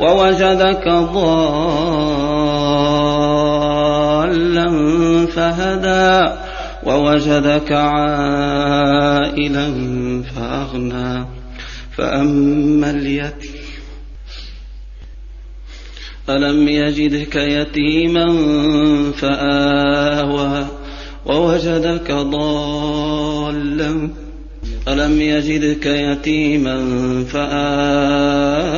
ووجدك ضالا فهدى ووجدك عائلا فأغنى. فأما اليتيم ألم يجدك يتيما فآوى ووجدك ضالا ألم يجدك يتيما فآوى.